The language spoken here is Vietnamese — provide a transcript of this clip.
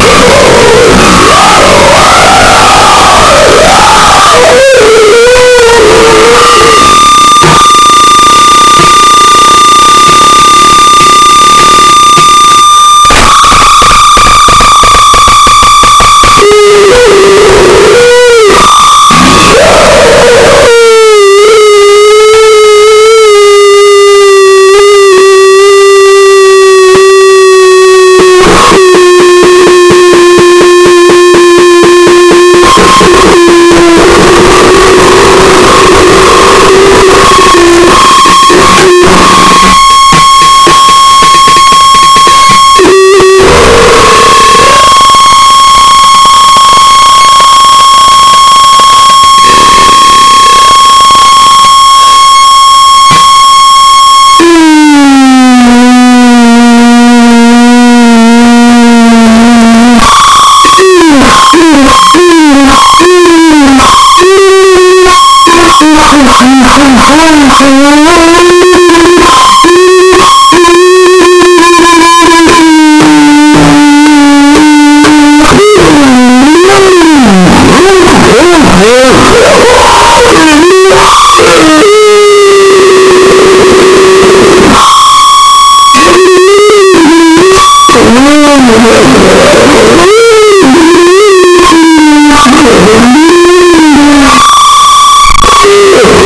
Sure Thank you. Yeah.